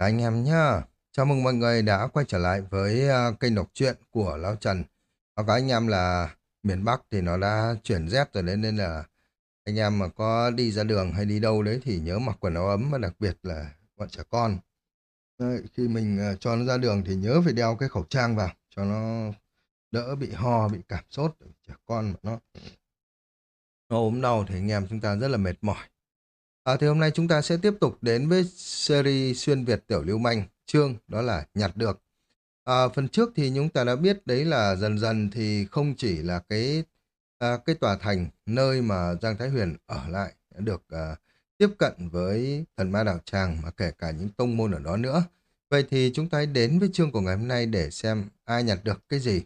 Anh em nhá. Chào mừng mọi người đã quay trở lại với à, kênh đọc truyện của Lão Trần. và các anh em là miền Bắc thì nó đã chuyển rét rồi đấy nên là anh em mà có đi ra đường hay đi đâu đấy thì nhớ mặc quần áo ấm và đặc biệt là bọn trẻ con. Đấy, khi mình à, cho nó ra đường thì nhớ phải đeo cái khẩu trang vào cho nó đỡ bị ho, bị cảm sốt. Trẻ con mà nó, nó ốm đau thì anh em chúng ta rất là mệt mỏi. À, thì hôm nay chúng ta sẽ tiếp tục đến với series xuyên Việt tiểu lưu manh chương đó là nhặt được. À, phần trước thì chúng ta đã biết đấy là dần dần thì không chỉ là cái à, cái tòa thành nơi mà Giang Thái Huyền ở lại đã được à, tiếp cận với thần ma đạo tràng mà kể cả những tông môn ở đó nữa. Vậy thì chúng ta hãy đến với chương của ngày hôm nay để xem ai nhặt được cái gì.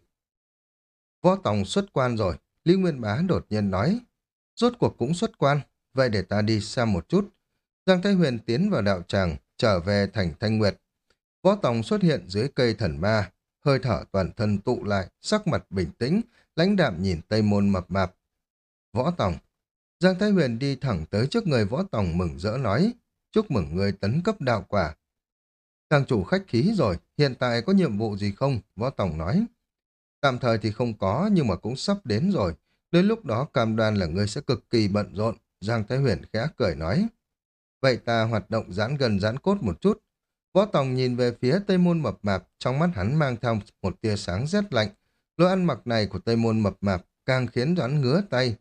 Võ Tòng xuất quan rồi, Lý Nguyên Bá đột nhiên nói, rốt cuộc cũng xuất quan, vậy để ta đi xa một chút. Giang Thái Huyền tiến vào đạo tràng, trở về thành Thanh Nguyệt. Võ Tòng xuất hiện dưới cây thần ma, hơi thở toàn thân tụ lại, sắc mặt bình tĩnh, lãnh đạm nhìn Tây Môn mập mạp. Võ Tòng Giang Thái Huyền đi thẳng tới trước người Võ Tòng mừng rỡ nói, chúc mừng người tấn cấp đạo quả. Chàng chủ khách khí rồi, hiện tại có nhiệm vụ gì không? Võ Tòng nói. Tạm thời thì không có, nhưng mà cũng sắp đến rồi. Đến lúc đó cam đoan là ngươi sẽ cực kỳ bận rộn. Giang Thái Huyền khẽ cười nói. Vậy ta hoạt động giãn gần giãn cốt một chút. Võ Tòng nhìn về phía Tây Môn mập mạp, trong mắt hắn mang theo một tia sáng rét lạnh. Lối ăn mặc này của Tây Môn mập mạp càng khiến hắn ngứa tay.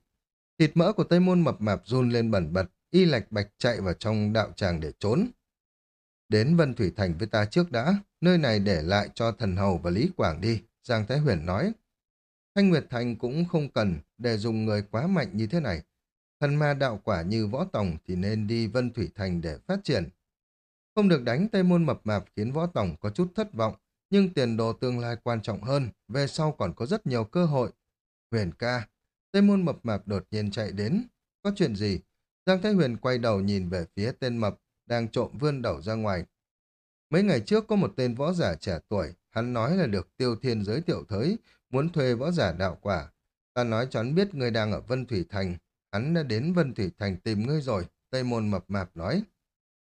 Thịt mỡ của Tây Môn mập mạp run lên bẩn bật, y lạch bạch chạy vào trong đạo tràng để trốn. Đến Vân Thủy Thành với ta trước đã, nơi này để lại cho thần hầu và Lý Quảng đi, Giang Thái Huyền nói. Thanh Nguyệt Thành cũng không cần để dùng người quá mạnh như thế này. Thần ma đạo quả như võ tòng thì nên đi Vân Thủy Thành để phát triển. Không được đánh Tây Môn mập mạp khiến võ tòng có chút thất vọng, nhưng tiền đồ tương lai quan trọng hơn, về sau còn có rất nhiều cơ hội. Huyền ca, Tây Môn mập mạp đột nhiên chạy đến. Có chuyện gì? Giang Thái Huyền quay đầu nhìn về phía tên mập, đang trộm vươn đầu ra ngoài. Mấy ngày trước có một tên võ giả trẻ tuổi, hắn nói là được tiêu thiên giới thiệu thới, muốn thuê võ giả đạo quả. Ta nói cho hắn biết người đang ở Vân Thủy Thành, hắn đã đến Vân Thủy Thành tìm ngươi rồi, Tây Môn mập mạp nói.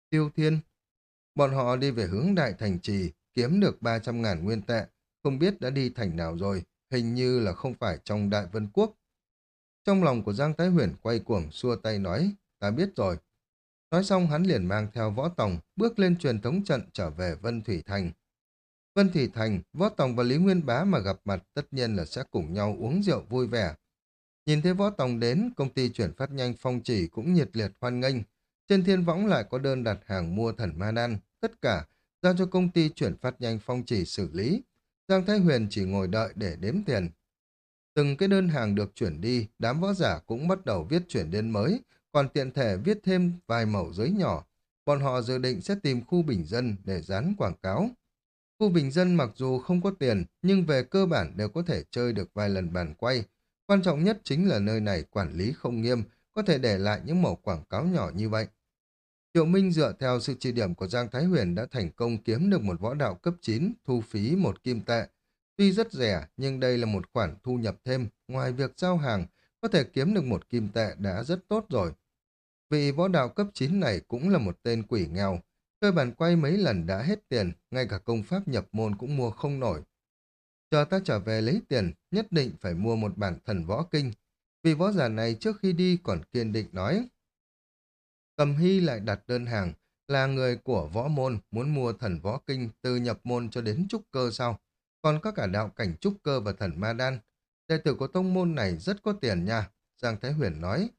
Tiêu thiên, bọn họ đi về hướng Đại Thành Trì, kiếm được 300 ngàn nguyên tệ, không biết đã đi thành nào rồi, hình như là không phải trong Đại Vân Quốc. Trong lòng của Giang Thái Huyền quay cuồng xua tay nói, ta biết rồi. Nói xong hắn liền mang theo võ tòng, bước lên truyền thống trận trở về Vân Thủy Thành. Vân Thủy Thành, Võ Tòng và Lý Nguyên Bá mà gặp mặt tất nhiên là sẽ cùng nhau uống rượu vui vẻ. Nhìn thấy Võ Tòng đến, công ty chuyển phát nhanh phong chỉ cũng nhiệt liệt hoan nghênh. Trên thiên võng lại có đơn đặt hàng mua thần ma đan, tất cả giao cho công ty chuyển phát nhanh phong chỉ xử lý. Giang Thái Huyền chỉ ngồi đợi để đếm tiền. Từng cái đơn hàng được chuyển đi, đám võ giả cũng bắt đầu viết chuyển đến mới, còn tiện thể viết thêm vài mẫu giấy nhỏ. Bọn họ dự định sẽ tìm khu bình dân để dán quảng cáo. Khu bình dân mặc dù không có tiền, nhưng về cơ bản đều có thể chơi được vài lần bàn quay. Quan trọng nhất chính là nơi này quản lý không nghiêm, có thể để lại những mẫu quảng cáo nhỏ như vậy. Triệu Minh dựa theo sự chỉ điểm của Giang Thái Huyền đã thành công kiếm được một võ đạo cấp 9, thu phí một kim tệ. Tuy rất rẻ, nhưng đây là một khoản thu nhập thêm, ngoài việc giao hàng, có thể kiếm được một kim tệ đã rất tốt rồi. Vị võ đạo cấp 9 này cũng là một tên quỷ nghèo, Cơ bản quay mấy lần đã hết tiền, ngay cả công pháp nhập môn cũng mua không nổi. Chờ ta trở về lấy tiền, nhất định phải mua một bản thần võ kinh. Vì võ giả này trước khi đi còn kiên định nói. Cầm Hy lại đặt đơn hàng, là người của võ môn muốn mua thần võ kinh từ nhập môn cho đến trúc cơ sau. Còn có cả đạo cảnh trúc cơ và thần ma đan. Đệ tử của tông môn này rất có tiền nha, Giang Thái Huyền nói.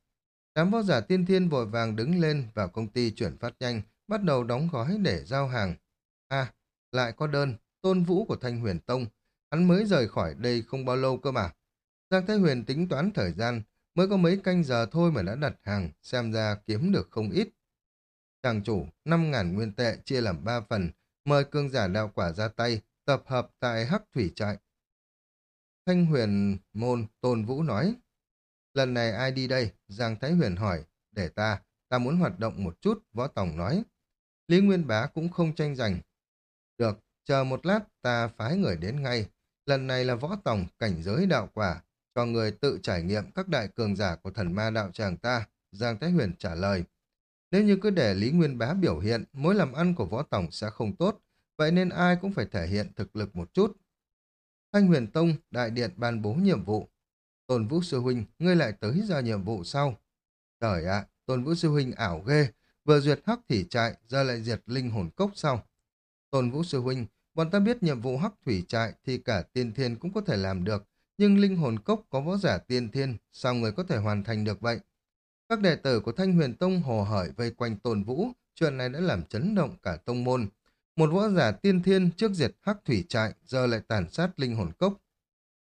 Đám võ giả tiên thiên vội vàng đứng lên vào công ty chuyển phát nhanh, bắt đầu đóng gói để giao hàng. À, lại có đơn, tôn vũ của Thanh Huyền Tông. Hắn mới rời khỏi đây không bao lâu cơ mà. Giang Thái Huyền tính toán thời gian, mới có mấy canh giờ thôi mà đã đặt hàng, xem ra kiếm được không ít. Chàng chủ, 5.000 nguyên tệ chia làm 3 phần, mời cương giả đạo quả ra tay, tập hợp tại Hắc Thủy Trại. Thanh Huyền Môn Tôn Vũ nói, lần này ai đi đây? Giang Thái Huyền hỏi, để ta, ta muốn hoạt động một chút, Võ tổng nói. Lý Nguyên Bá cũng không tranh giành. Được, chờ một lát ta phái người đến ngay. Lần này là võ tổng cảnh giới đạo quả, cho người tự trải nghiệm các đại cường giả của thần ma đạo tràng ta. Giang Thái Huyền trả lời. Nếu như cứ để Lý Nguyên Bá biểu hiện, mối làm ăn của Võ Tổng sẽ không tốt, vậy nên ai cũng phải thể hiện thực lực một chút. Thanh huyền tông, đại điện ban bố nhiệm vụ. Tôn Vũ Sư Huynh, ngươi lại tới ra nhiệm vụ sau. Trời ạ, Tôn Vũ Sư Huynh ảo ghê, vừa duyệt hắc thì trại, giờ lại diệt linh hồn cốc sau. Tôn Vũ Sư Huynh, bọn ta biết nhiệm vụ hắc thủy trại thì cả tiên thiên cũng có thể làm được, nhưng linh hồn cốc có võ giả tiên thiên, sao người có thể hoàn thành được vậy? Các đệ tử của Thanh Huyền Tông hồ hởi vây quanh Tôn Vũ, chuyện này đã làm chấn động cả tông môn. Một võ giả tiên thiên trước diệt hắc thủy trại, giờ lại tàn sát linh hồn cốc.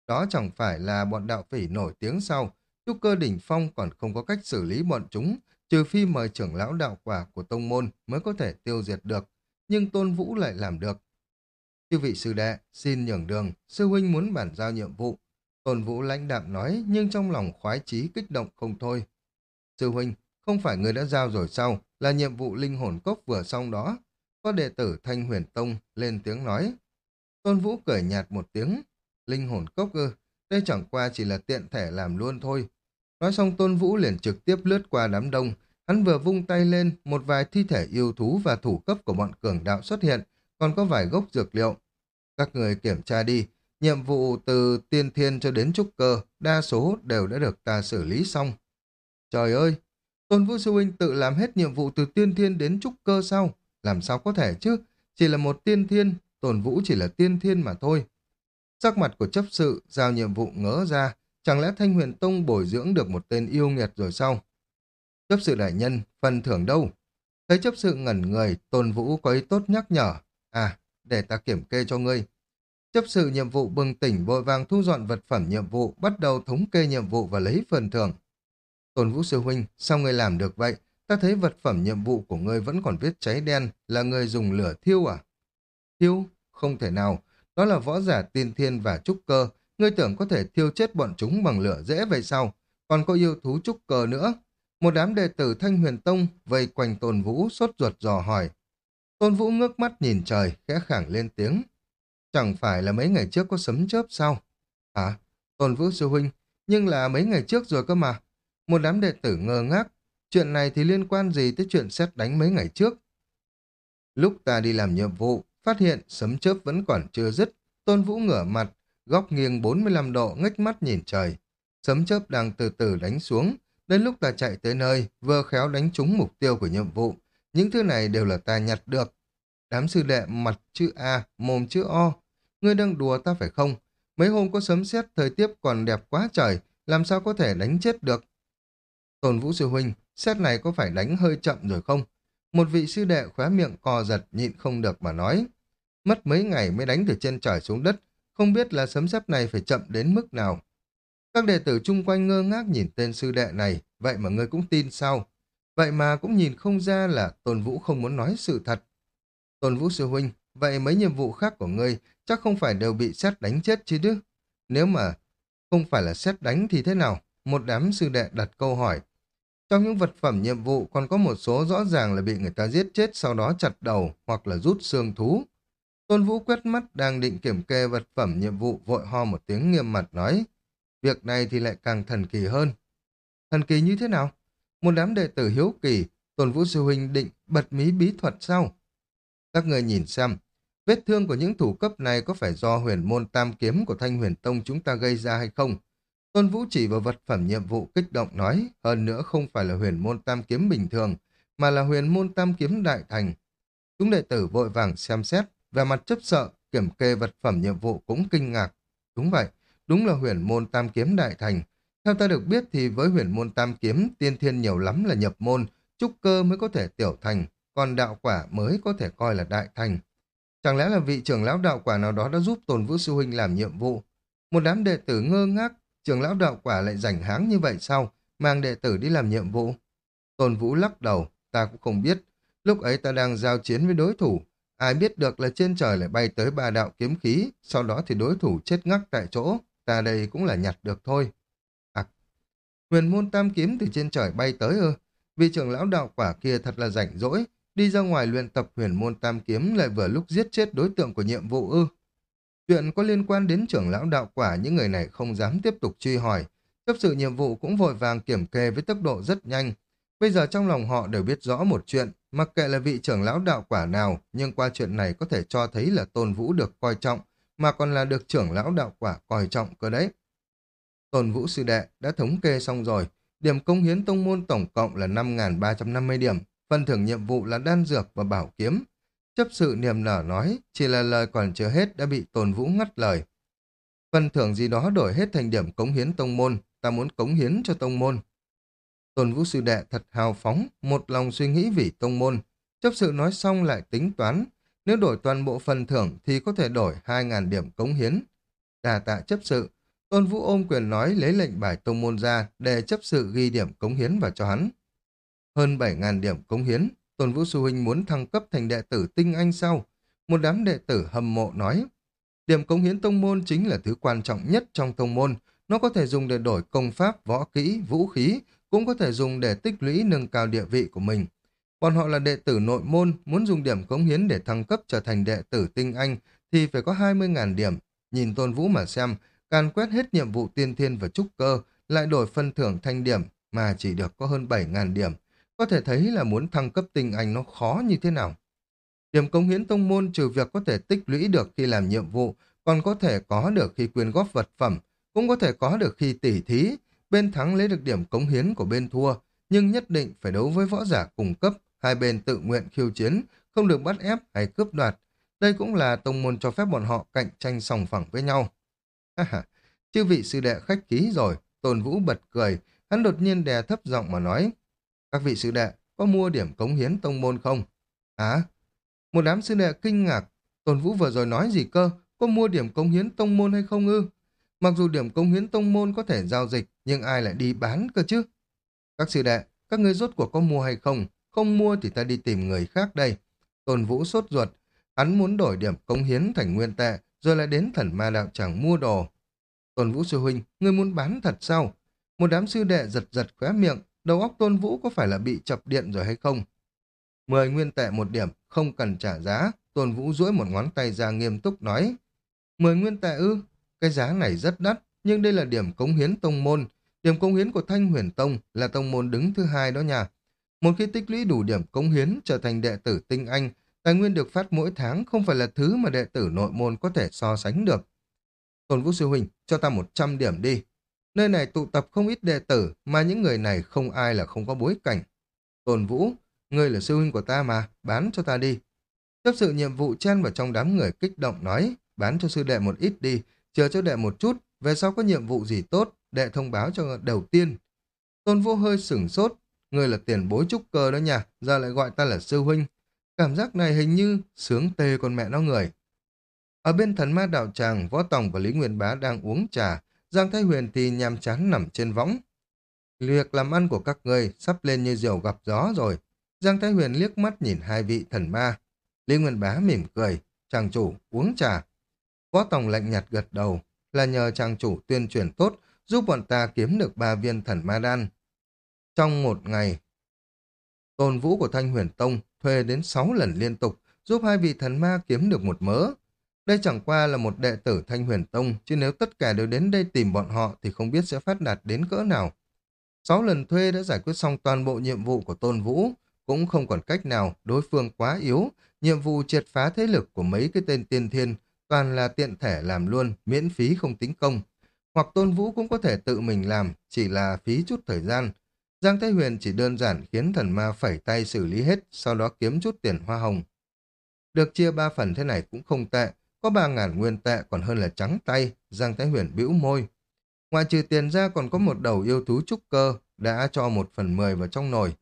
Đó chẳng phải là bọn đạo phỉ nổi tiếng sau, trúc cơ đỉnh phong còn không có cách xử lý bọn chúng, trừ phi mời trưởng lão đạo quả của tông môn mới có thể tiêu diệt được, nhưng Tôn Vũ lại làm được. Chư vị sư đệ, xin nhường đường, sư huynh muốn bản giao nhiệm vụ. Tôn Vũ lãnh đạm nói, nhưng trong lòng khoái chí kích động không thôi. Sư huynh, không phải người đã giao rồi sao, là nhiệm vụ linh hồn cốc vừa xong đó. Có đệ tử Thanh Huyền Tông lên tiếng nói. Tôn Vũ cười nhạt một tiếng. Linh hồn cốc ư, đây chẳng qua chỉ là tiện thể làm luôn thôi. Nói xong Tôn Vũ liền trực tiếp lướt qua đám đông. Hắn vừa vung tay lên, một vài thi thể yêu thú và thủ cấp của bọn cường đạo xuất hiện, còn có vài gốc dược liệu. Các người kiểm tra đi, nhiệm vụ từ tiên thiên cho đến trúc cơ, đa số đều đã được ta xử lý xong. Trời ơi, Tôn Vũ Sư Huynh tự làm hết nhiệm vụ từ tiên thiên đến trúc cơ sao? Làm sao có thể chứ? Chỉ là một tiên thiên, Tôn Vũ chỉ là tiên thiên mà thôi. Sắc mặt của chấp sự giao nhiệm vụ ngỡ ra, chẳng lẽ Thanh Huyền Tông bồi dưỡng được một tên yêu nghiệt rồi sao? Chấp sự đại nhân, phần thưởng đâu? Thấy chấp sự ngẩn người, Tôn Vũ có ý tốt nhắc nhở. À, để ta kiểm kê cho ngươi. Chấp sự nhiệm vụ bừng tỉnh vội vàng thu dọn vật phẩm nhiệm vụ, bắt đầu thống kê nhiệm vụ và lấy phần thưởng. Tôn Vũ Sư Huynh, sao ngươi làm được vậy? Ta thấy vật phẩm nhiệm vụ của ngươi vẫn còn viết cháy đen, là ngươi dùng lửa thiêu à? Thiêu? Không thể nào. Đó là võ giả tiên thiên và trúc cơ. Ngươi tưởng có thể thiêu chết bọn chúng bằng lửa dễ vậy sao? Còn có yêu thú trúc cơ nữa. Một đám đệ tử Thanh Huyền Tông vây quanh Tôn Vũ sốt ruột dò hỏi. Tôn Vũ ngước mắt nhìn trời, khẽ khẳng lên tiếng. Chẳng phải là mấy ngày trước có sấm chớp sao? Hả? Tôn Vũ Sư Huynh, nhưng là mấy ngày trước rồi cơ mà. Một đám đệ tử ngơ ngác, chuyện này thì liên quan gì tới chuyện xét đánh mấy ngày trước? Lúc ta đi làm nhiệm vụ, phát hiện sấm chớp vẫn còn chưa dứt, tôn vũ ngửa mặt, góc nghiêng 45 độ ngách mắt nhìn trời. Sấm chớp đang từ từ đánh xuống, đến lúc ta chạy tới nơi, vừa khéo đánh trúng mục tiêu của nhiệm vụ. Những thứ này đều là ta nhặt được. Đám sư đệ mặt chữ A, mồm chữ O. Ngươi đang đùa ta phải không? Mấy hôm có sấm sét thời tiết còn đẹp quá trời, làm sao có thể đánh chết được? Tôn Vũ Sư Huynh, xét này có phải đánh hơi chậm rồi không? Một vị sư đệ khóe miệng co giật nhịn không được mà nói. Mất mấy ngày mới đánh từ trên trời xuống đất, không biết là sấm sét này phải chậm đến mức nào. Các đệ tử chung quanh ngơ ngác nhìn tên sư đệ này, vậy mà ngươi cũng tin sao? Vậy mà cũng nhìn không ra là Tôn Vũ không muốn nói sự thật. Tôn Vũ Sư Huynh, vậy mấy nhiệm vụ khác của ngươi chắc không phải đều bị xét đánh chết chứ chứ? Nếu mà không phải là xét đánh thì thế nào? Một đám sư đệ đặt câu hỏi. Trong những vật phẩm nhiệm vụ còn có một số rõ ràng là bị người ta giết chết sau đó chặt đầu hoặc là rút xương thú. Tôn Vũ quét mắt đang định kiểm kê vật phẩm nhiệm vụ vội ho một tiếng nghiêm mặt nói. Việc này thì lại càng thần kỳ hơn. Thần kỳ như thế nào? Một đám đệ tử hiếu kỳ, Tôn Vũ Sư Huynh định bật mí bí thuật sao? Các người nhìn xem, vết thương của những thủ cấp này có phải do huyền môn tam kiếm của Thanh Huyền Tông chúng ta gây ra hay không? Tôn Vũ chỉ vào vật phẩm nhiệm vụ kích động nói, hơn nữa không phải là huyền môn tam kiếm bình thường, mà là huyền môn tam kiếm đại thành. Chúng đệ tử vội vàng xem xét, về mặt chấp sợ, kiểm kê vật phẩm nhiệm vụ cũng kinh ngạc. Đúng vậy, đúng là huyền môn tam kiếm đại thành. Theo ta được biết thì với huyền môn tam kiếm, tiên thiên nhiều lắm là nhập môn, trúc cơ mới có thể tiểu thành, còn đạo quả mới có thể coi là đại thành. Chẳng lẽ là vị trưởng lão đạo quả nào đó đã giúp Tôn Vũ Sư Huynh làm nhiệm vụ? Một đám đệ tử ngơ ngác trưởng lão đạo quả lại rảnh háng như vậy sao, mang đệ tử đi làm nhiệm vụ. Tôn Vũ lắc đầu, ta cũng không biết. Lúc ấy ta đang giao chiến với đối thủ, ai biết được là trên trời lại bay tới ba đạo kiếm khí, sau đó thì đối thủ chết ngắc tại chỗ, ta đây cũng là nhặt được thôi. Huyền môn tam kiếm từ trên trời bay tới ư, vì trưởng lão đạo quả kia thật là rảnh rỗi, đi ra ngoài luyện tập huyền môn tam kiếm lại vừa lúc giết chết đối tượng của nhiệm vụ ư. Chuyện có liên quan đến trưởng lão đạo quả những người này không dám tiếp tục truy hỏi. Chấp sự nhiệm vụ cũng vội vàng kiểm kê với tốc độ rất nhanh. Bây giờ trong lòng họ đều biết rõ một chuyện, mặc kệ là vị trưởng lão đạo quả nào, nhưng qua chuyện này có thể cho thấy là Tôn Vũ được coi trọng, mà còn là được trưởng lão đạo quả coi trọng cơ đấy. Tôn Vũ Sư Đệ đã thống kê xong rồi, điểm công hiến tông môn tổng cộng là 5.350 điểm, phần thưởng nhiệm vụ là đan dược và bảo kiếm. Chấp sự niềm nở nói, chỉ là lời còn chưa hết đã bị Tôn Vũ ngắt lời. Phần thưởng gì đó đổi hết thành điểm cống hiến tông môn, ta muốn cống hiến cho tông môn. Tôn Vũ Sư Đệ thật hào phóng, một lòng suy nghĩ vì tông môn. Chấp sự nói xong lại tính toán, nếu đổi toàn bộ phần thưởng thì có thể đổi 2.000 điểm cống hiến. Đà tạ chấp sự, Tôn Vũ ôm quyền nói lấy lệnh bài tông môn ra để chấp sự ghi điểm cống hiến vào cho hắn. Hơn 7.000 điểm cống hiến, Tôn Vũ Sư Huynh muốn thăng cấp thành đệ tử tinh anh sau. Một đám đệ tử hâm mộ nói, điểm cống hiến tông môn chính là thứ quan trọng nhất trong tông môn. Nó có thể dùng để đổi công pháp, võ kỹ, vũ khí, cũng có thể dùng để tích lũy nâng cao địa vị của mình. Bọn họ là đệ tử nội môn, muốn dùng điểm cống hiến để thăng cấp trở thành đệ tử tinh anh thì phải có 20.000 điểm. Nhìn Tôn Vũ mà xem, càn quét hết nhiệm vụ tiên thiên và trúc cơ, lại đổi phân thưởng thanh điểm mà chỉ được có hơn 7.000 điểm. Có thể thấy là muốn thăng cấp tinh anh nó khó như thế nào. Điểm cống hiến tông môn trừ việc có thể tích lũy được khi làm nhiệm vụ, còn có thể có được khi quyên góp vật phẩm, cũng có thể có được khi tỉ thí, bên thắng lấy được điểm cống hiến của bên thua, nhưng nhất định phải đấu với võ giả cùng cấp, hai bên tự nguyện khiêu chiến, không được bắt ép hay cướp đoạt. Đây cũng là tông môn cho phép bọn họ cạnh tranh sòng phẳng với nhau. Ha ha, chư vị sư đệ khách ký rồi, Tôn Vũ bật cười, hắn đột nhiên đè thấp giọng mà nói. Các vị sư đệ, có mua điểm cống hiến tông môn không? Á, một đám sư đệ kinh ngạc, Tôn Vũ vừa rồi nói gì cơ, có mua điểm cống hiến tông môn hay không ư? Mặc dù điểm cống hiến tông môn có thể giao dịch, nhưng ai lại đi bán cơ chứ? Các sư đệ, các ngươi rốt cuộc có mua hay không? Không mua thì ta đi tìm người khác đây. Tôn Vũ sốt ruột, hắn muốn đổi điểm cống hiến thành nguyên tệ, rồi lại đến thần ma đạo chẳng mua đồ. Tôn Vũ sư huynh, ngươi muốn bán thật sao? Một đám sư đệ giật giật khóe miệng, đầu óc Tôn Vũ có phải là bị chập điện rồi hay không? Mười nguyên tệ một điểm, không cần trả giá. Tôn Vũ duỗi một ngón tay ra nghiêm túc nói. Mười nguyên tệ ư? Cái giá này rất đắt, nhưng đây là điểm cống hiến tông môn. Điểm cống hiến của Thanh Huyền Tông là tông môn đứng thứ hai đó nha. Một khi tích lũy đủ điểm cống hiến trở thành đệ tử tinh anh, tài nguyên được phát mỗi tháng không phải là thứ mà đệ tử nội môn có thể so sánh được. Tôn Vũ Sư Huynh, cho ta 100 điểm đi. Nơi này tụ tập không ít đệ tử, mà những người này không ai là không có bối cảnh. Tôn Vũ, ngươi là sư huynh của ta mà, bán cho ta đi. Chấp sự nhiệm vụ chen vào trong đám người kích động nói, bán cho sư đệ một ít đi, chờ cho đệ một chút, về sau có nhiệm vụ gì tốt, đệ thông báo cho đầu tiên. Tôn Vũ hơi sửng sốt, ngươi là tiền bối trúc cơ đó nha, giờ lại gọi ta là sư huynh. Cảm giác này hình như sướng tê con mẹ nó người. Ở bên thần ma đạo tràng, Võ Tòng và Lý Nguyên Bá đang uống trà, Giang Thái Huyền thì nhàm chán nằm trên võng. Việc làm ăn của các người sắp lên như diều gặp gió rồi. Giang Thái Huyền liếc mắt nhìn hai vị thần ma. Lý Nguyên Bá mỉm cười, chàng chủ uống trà. Võ Tòng lạnh nhạt gật đầu, là nhờ chàng chủ tuyên truyền tốt giúp bọn ta kiếm được ba viên thần ma đan. Trong một ngày, tôn vũ của Thanh Huyền Tông thuê đến sáu lần liên tục giúp hai vị thần ma kiếm được một mớ. Đây chẳng qua là một đệ tử Thanh Huyền Tông, chứ nếu tất cả đều đến đây tìm bọn họ thì không biết sẽ phát đạt đến cỡ nào. Sáu lần thuê đã giải quyết xong toàn bộ nhiệm vụ của Tôn Vũ, cũng không còn cách nào, đối phương quá yếu, nhiệm vụ triệt phá thế lực của mấy cái tên tiên thiên, toàn là tiện thể làm luôn, miễn phí không tính công. Hoặc Tôn Vũ cũng có thể tự mình làm, chỉ là phí chút thời gian. Giang Thái Huyền chỉ đơn giản khiến thần ma phẩy tay xử lý hết, sau đó kiếm chút tiền hoa hồng. Được chia ba phần thế này cũng không tệ, có ba ngàn nguyên tệ còn hơn là trắng tay, Giang Thái Huyền bĩu môi. Ngoài trừ tiền ra còn có một đầu yêu thú trúc cơ, đã cho một phần mười vào trong nồi.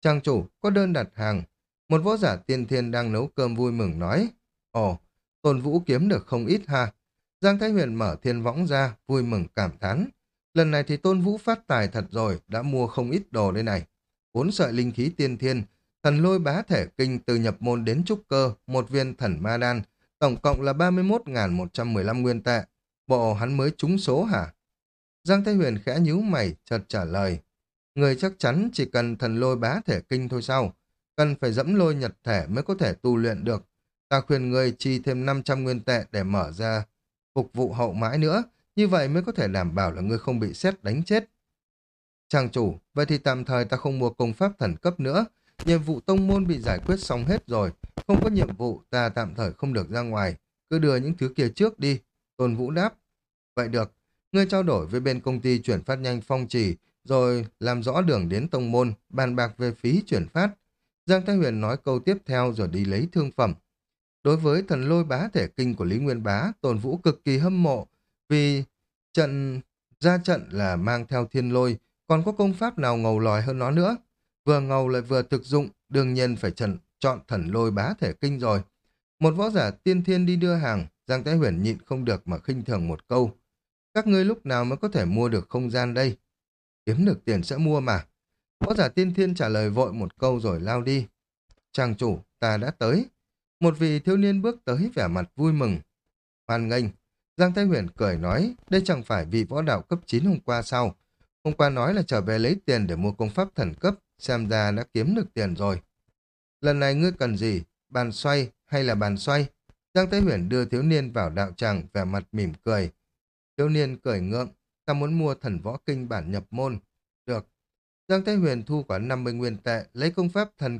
Trang chủ, có đơn đặt hàng. Một võ giả tiên thiên đang nấu cơm vui mừng nói. Ồ, tôn vũ kiếm được không ít ha. Giang Thái Huyền mở thiên võng ra, vui mừng cảm thán. Lần này thì tôn vũ phát tài thật rồi, đã mua không ít đồ đây này. Bốn sợi linh khí tiên thiên, thần lôi bá thể kinh từ nhập môn đến trúc cơ, một viên thần ma đan, tổng cộng là 31.115 nguyên tệ. Bộ hắn mới trúng số hả? Giang Thái Huyền khẽ nhíu mày, chợt trả lời. Người chắc chắn chỉ cần thần lôi bá thể kinh thôi sao? Cần phải dẫm lôi nhật thể mới có thể tu luyện được. Ta khuyên người chi thêm 500 nguyên tệ để mở ra phục vụ hậu mãi nữa, như vậy mới có thể đảm bảo là ngươi không bị xét đánh chết. Chàng chủ, vậy thì tạm thời ta không mua công pháp thần cấp nữa. Nhiệm vụ tông môn bị giải quyết xong hết rồi. Không có nhiệm vụ, ta tạm thời không được ra ngoài. Cứ đưa những thứ kia trước đi. Tôn Vũ đáp. Vậy được, ngươi trao đổi với bên công ty chuyển phát nhanh phong trì, rồi làm rõ đường đến tông môn, bàn bạc về phí chuyển phát. Giang Thái Huyền nói câu tiếp theo rồi đi lấy thương phẩm. Đối với thần lôi bá thể kinh của Lý Nguyên Bá, Tôn Vũ cực kỳ hâm mộ, vì trận ra trận là mang theo thiên lôi, còn có công pháp nào ngầu lòi hơn nó nữa. Vừa ngầu lại vừa thực dụng, đương nhiên phải trần, chọn thần lôi bá thể kinh rồi. Một võ giả tiên thiên đi đưa hàng, Giang Thái Huyền nhịn không được mà khinh thường một câu. Các ngươi lúc nào mới có thể mua được không gian đây? Kiếm được tiền sẽ mua mà. Võ giả tiên thiên trả lời vội một câu rồi lao đi. Chàng chủ, ta đã tới. Một vị thiếu niên bước tới vẻ mặt vui mừng. Hoan nghênh. Giang Thái Huyền cười nói, đây chẳng phải vị võ đạo cấp 9 hôm qua sao. Hôm qua nói là trở về lấy tiền để mua công pháp thần cấp, xem ra đã kiếm được tiền rồi. Lần này ngươi cần gì? Bàn xoay hay là bàn xoay? Giang Thái Huyền đưa thiếu niên vào đạo tràng vẻ mặt mỉm cười. Thiếu niên cười ngượng, ta muốn mua thần võ kinh bản nhập môn. Được. Giang Thái Huyền thu quả 50 nguyên tệ, lấy công pháp thần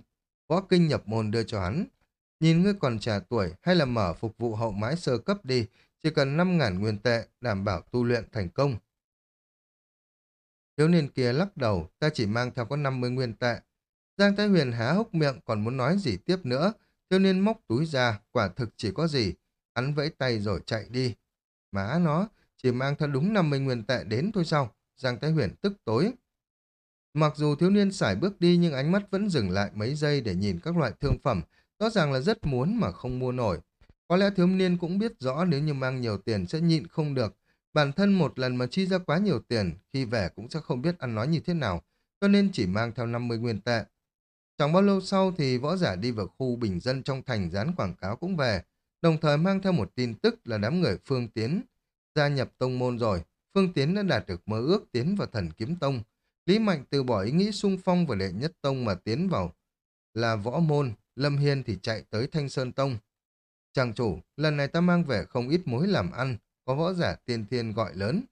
võ kinh nhập môn đưa cho hắn. Nhìn ngươi còn trẻ tuổi hay là mở phục vụ hậu mãi sơ cấp đi, chỉ cần 5.000 nguyên tệ đảm bảo tu luyện thành công. Thiếu niên kia lắc đầu, ta chỉ mang theo có 50 nguyên tệ. Giang Thái Huyền há hốc miệng còn muốn nói gì tiếp nữa, thiếu niên móc túi ra, quả thực chỉ có gì. Hắn vẫy tay rồi chạy đi. Má nó, chỉ mang theo đúng 50 nguyên tệ đến thôi sao? Giang Thái Huyền tức tối. Mặc dù thiếu niên xài bước đi nhưng ánh mắt vẫn dừng lại mấy giây để nhìn các loại thương phẩm, rõ ràng là rất muốn mà không mua nổi. Có lẽ thiếu niên cũng biết rõ nếu như mang nhiều tiền sẽ nhịn không được. Bản thân một lần mà chi ra quá nhiều tiền, khi về cũng sẽ không biết ăn nói như thế nào, cho nên chỉ mang theo 50 nguyên tệ. Chẳng bao lâu sau thì võ giả đi vào khu bình dân trong thành dán quảng cáo cũng về, đồng thời mang theo một tin tức là đám người Phương Tiến gia nhập tông môn rồi. Phương Tiến đã đạt được mơ ước tiến vào thần kiếm tông. Lý Mạnh từ bỏ ý nghĩ sung phong vào đệ nhất tông mà tiến vào là võ môn, Lâm Hiên thì chạy tới Thanh Sơn Tông. Chàng chủ, lần này ta mang về không ít mối làm ăn, có võ giả tiên thiên gọi lớn.